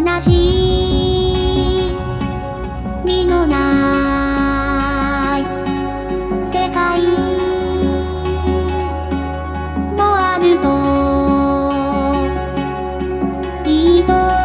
悲しい。もあ